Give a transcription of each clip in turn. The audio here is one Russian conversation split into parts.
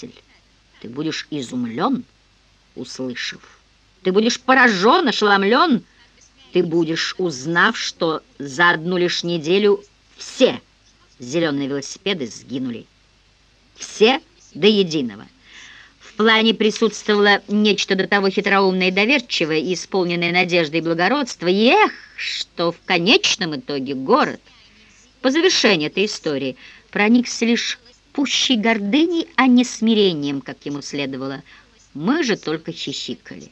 читатель, ты будешь изумлен, услышав. Ты будешь поражен, ошеломлен, ты будешь, узнав, что за одну лишь неделю все зеленые велосипеды сгинули. Все до единого. В плане присутствовало нечто до того хитроумное и доверчивое, исполненное надежды и благородства. И эх, что в конечном итоге город, по завершении этой истории, проникся лишь пущей гордыней, а не смирением, как ему следовало. Мы же только хихикали.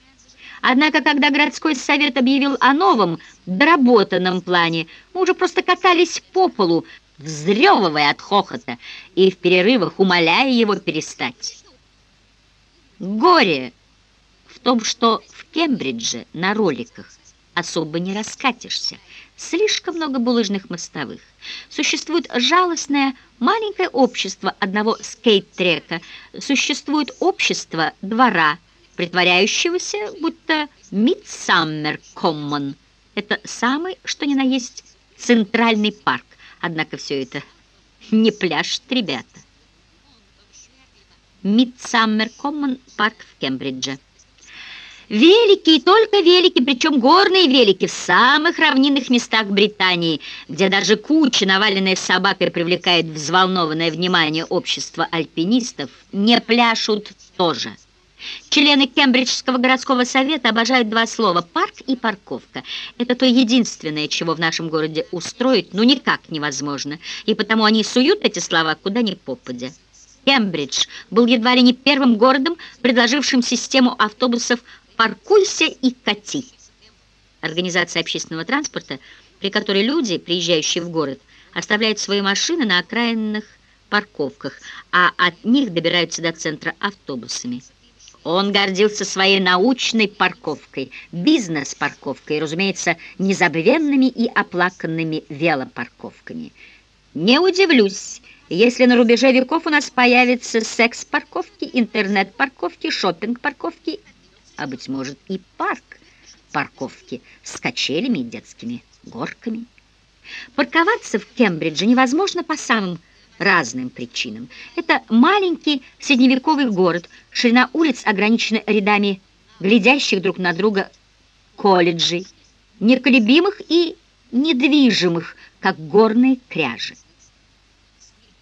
Однако, когда городской совет объявил о новом, доработанном плане, мы уже просто катались по полу, взрёвывая от хохота и в перерывах умоляя его перестать. Горе в том, что в Кембридже на роликах особо не раскатишься. Слишком много булыжных мостовых. Существует жалостное маленькое общество одного скейт-трека. Существует общество двора, притворяющегося, будто Мидсаммер Коммон. Это самый, что ни на есть, центральный парк. Однако все это не пляж, ребята. Мидсаммер Коммон парк в Кембридже. Велики, только велики, причем горные велики в самых равнинных местах Британии, где даже куча, наваленная собакой, привлекает взволнованное внимание общества альпинистов, не пляшут тоже. Члены Кембриджского городского совета обожают два слова «парк» и «парковка». Это то единственное, чего в нашем городе устроить ну никак невозможно, и потому они суют эти слова куда ни попадя. Кембридж был едва ли не первым городом, предложившим систему автобусов «Паркуйся и кати». Организация общественного транспорта, при которой люди, приезжающие в город, оставляют свои машины на окраинных парковках, а от них добираются до центра автобусами. Он гордился своей научной парковкой, бизнес-парковкой разумеется, незабвенными и оплаканными велопарковками. Не удивлюсь, если на рубеже веков у нас появятся секс-парковки, интернет-парковки, шопинг-парковки а, быть может, и парк парковки с качелями и детскими горками. Парковаться в Кембридже невозможно по самым разным причинам. Это маленький средневековый город, ширина улиц ограничена рядами глядящих друг на друга колледжей, неколебимых и недвижимых, как горные кряжи.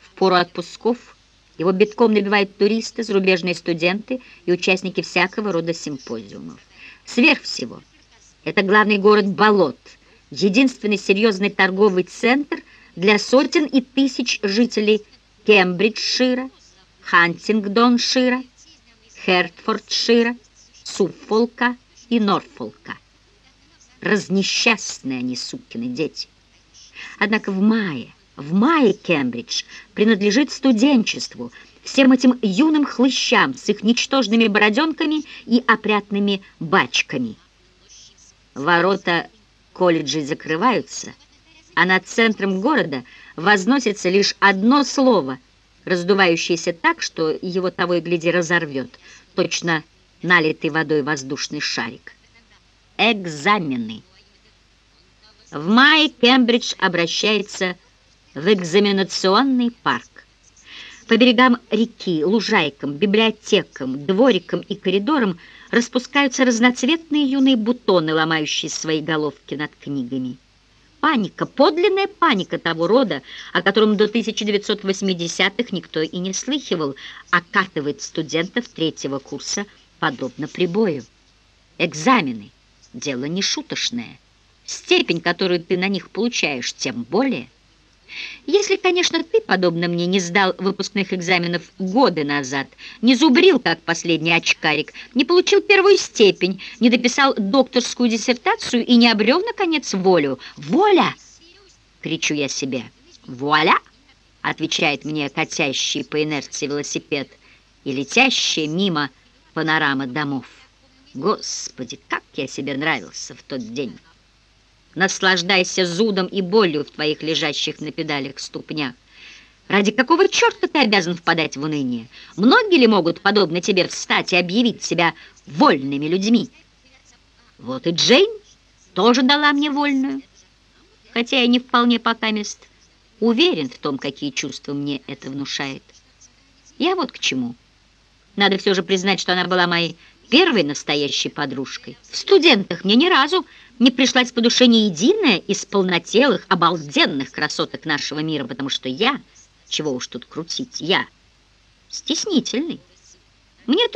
В пору отпусков его битком набивают туристы, зарубежные студенты и участники всякого рода симпозиумов. Сверх всего, это главный город болот, единственный серьезный торговый центр для сотен и тысяч жителей Кембриджшира, Хантингдоншира, Хертфордшира, Суффолка и Норфолка. Разнесчастные они, сукины дети. Однако в мае в мае Кембридж принадлежит студенчеству, всем этим юным хлыщам с их ничтожными бороденками и опрятными бачками. Ворота колледжей закрываются, а над центром города возносится лишь одно слово, раздувающееся так, что его того и гляди разорвет, точно налитый водой воздушный шарик. Экзамены. В мае Кембридж обращается в экзаменационный парк. По берегам реки, лужайкам, библиотекам, дворикам и коридорам распускаются разноцветные юные бутоны, ломающие свои головки над книгами. Паника, подлинная паника того рода, о котором до 1980-х никто и не слыхивал, окатывает студентов третьего курса подобно прибою. Экзамены – дело не шуточное. Степень, которую ты на них получаешь, тем более – если, конечно, ты, подобно мне, не сдал выпускных экзаменов годы назад, не зубрил, как последний очкарик, не получил первую степень, не дописал докторскую диссертацию и не обрел, наконец, волю. «Воля!» — кричу я себе. «Вуаля!» — отвечает мне катящий по инерции велосипед и летящая мимо панорама домов. Господи, как я себе нравился в тот день! Наслаждайся зудом и болью в твоих лежащих на педалях ступнях. Ради какого черта ты обязан впадать в уныние? Многие ли могут, подобно тебе, встать и объявить себя вольными людьми? Вот и Джейн тоже дала мне вольную, хотя я не вполне покамест уверен в том, какие чувства мне это внушает. Я вот к чему. Надо все же признать, что она была моей первой настоящей подружкой. В студентах мне ни разу не пришлась по душе ни единая из полнотелых, обалденных красоток нашего мира, потому что я, чего уж тут крутить, я стеснительный. Мне